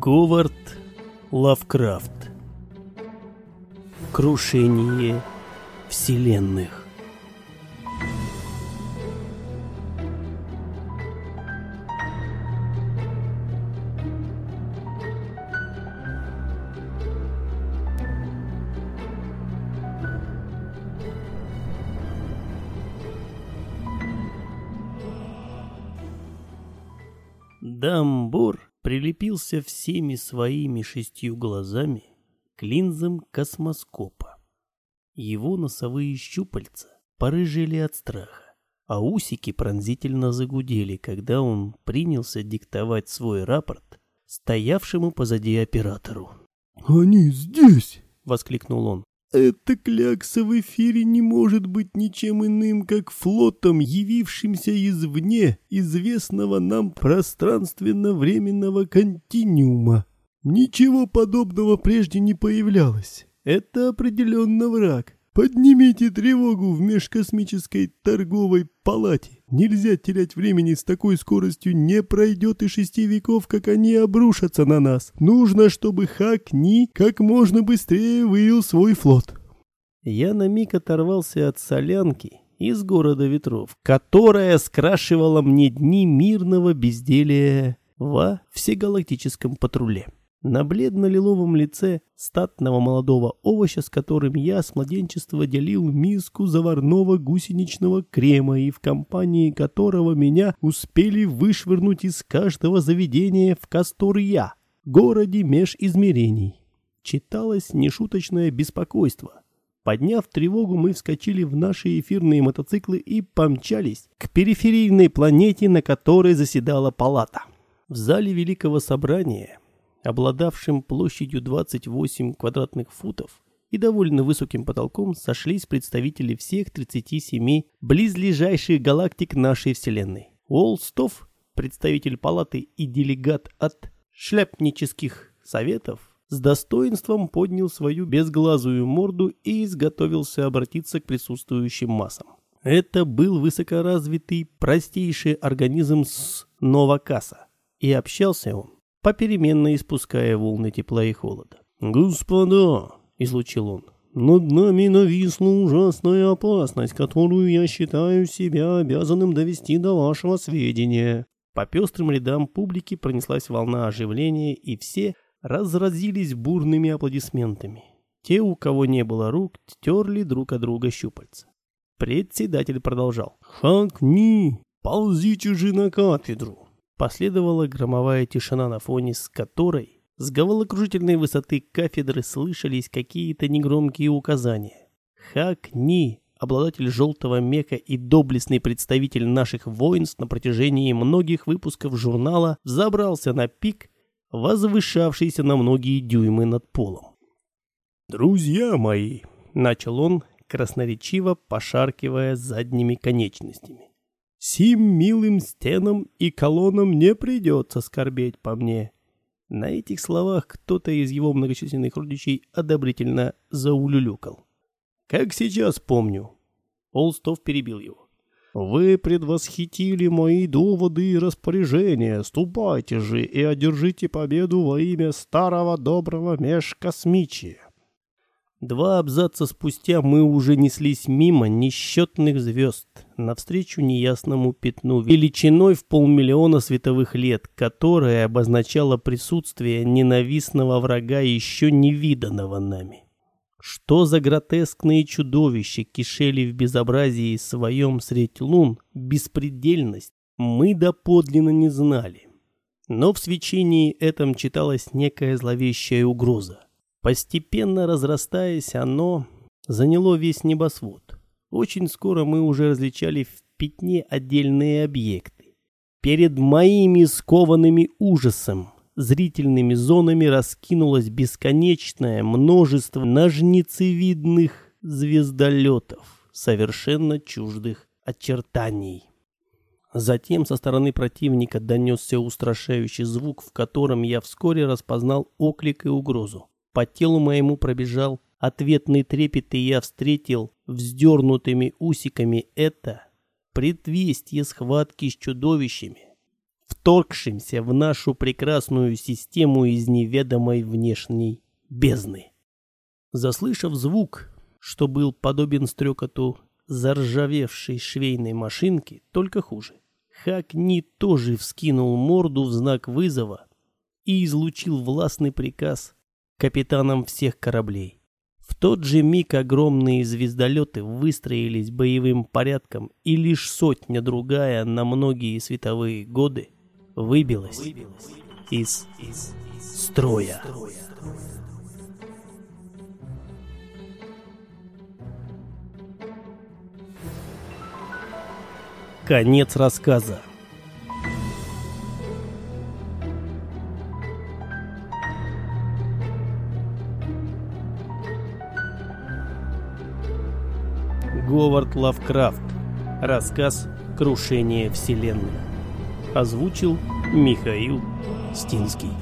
Говард Лавкрафт. Крушение вселенных. Дамбур прилепился всеми своими шестью глазами к линзам космоскопа. Его носовые щупальца порыжели от страха, а усики пронзительно загудели, когда он принялся диктовать свой рапорт стоявшему позади оператору. «Они здесь!» — воскликнул он. Эта клякса в эфире не может быть ничем иным, как флотом, явившимся извне известного нам пространственно-временного континиума. Ничего подобного прежде не появлялось. Это определенно враг. Поднимите тревогу в межкосмической торговой палате. Нельзя терять времени с такой скоростью, не пройдет и шести веков, как они обрушатся на нас. Нужно, чтобы Хакни как можно быстрее вывел свой флот. Я на миг оторвался от солянки из города ветров, которая скрашивала мне дни мирного безделия во всегалактическом патруле. На бледно-лиловом лице статного молодого овоща, с которым я с младенчества делил миску заварного гусеничного крема и в компании которого меня успели вышвырнуть из каждого заведения в Касторья, городе меж измерений. Читалось нешуточное беспокойство. Подняв тревогу, мы вскочили в наши эфирные мотоциклы и помчались к периферийной планете, на которой заседала палата. В зале Великого Собрания обладавшим площадью 28 квадратных футов и довольно высоким потолком, сошлись представители всех 37 близлежащих галактик нашей Вселенной. Уолстов, представитель палаты и делегат от шляпнических советов, с достоинством поднял свою безглазую морду и изготовился обратиться к присутствующим массам. Это был высокоразвитый, простейший организм с Новокаса, и общался он попеременно испуская волны тепла и холода. «Господа!» — излучил он. «Над нами нависла ужасная опасность, которую я считаю себя обязанным довести до вашего сведения». По пестрым рядам публики пронеслась волна оживления, и все разразились бурными аплодисментами. Те, у кого не было рук, терли друг от друга щупальца. Председатель продолжал. «Хакни, ползите же на кафедру. Последовала громовая тишина, на фоне с которой с головокружительной высоты кафедры слышались какие-то негромкие указания. Хак Ни, обладатель желтого мека и доблестный представитель наших воинств на протяжении многих выпусков журнала, забрался на пик, возвышавшийся на многие дюймы над полом. «Друзья мои!» — начал он, красноречиво пошаркивая задними конечностями. Сим милым стенам и колоннам не придется скорбеть по мне. На этих словах кто-то из его многочисленных родичей одобрительно заулюлюкал. Как сейчас помню. Олстов перебил его. «Вы предвосхитили мои доводы и распоряжения. Ступайте же и одержите победу во имя старого доброго межкосмичия». Два абзаца спустя мы уже неслись мимо несчетных звезд, навстречу неясному пятну величиной в полмиллиона световых лет, которое обозначало присутствие ненавистного врага еще невиданного нами. Что за гротескные чудовища кишели в безобразии своем средь лун, беспредельность, мы доподлинно не знали. Но в свечении этом читалась некая зловещая угроза. Постепенно разрастаясь, оно заняло весь небосвод. Очень скоро мы уже различали в пятне отдельные объекты. Перед моими скованными ужасом зрительными зонами раскинулось бесконечное множество ножницевидных звездолетов, совершенно чуждых очертаний. Затем со стороны противника донесся устрашающий звук, в котором я вскоре распознал оклик и угрозу. По телу моему пробежал ответный трепет, и я встретил вздернутыми усиками это предвестие схватки с чудовищами. Вторгшимся в нашу прекрасную систему из неведомой внешней бездны. Заслышав звук, что был подобен стрекоту заржавевшей швейной машинки, только хуже, Хакни тоже вскинул морду в знак вызова и излучил властный приказ капитанам всех кораблей. В тот же миг огромные звездолеты выстроились боевым порядком, и лишь сотня другая на многие световые годы выбилась, выбилась из, из строя. Конец рассказа. Говард Лавкрафт. Рассказ «Крушение Вселенной». Озвучил Михаил Стинский.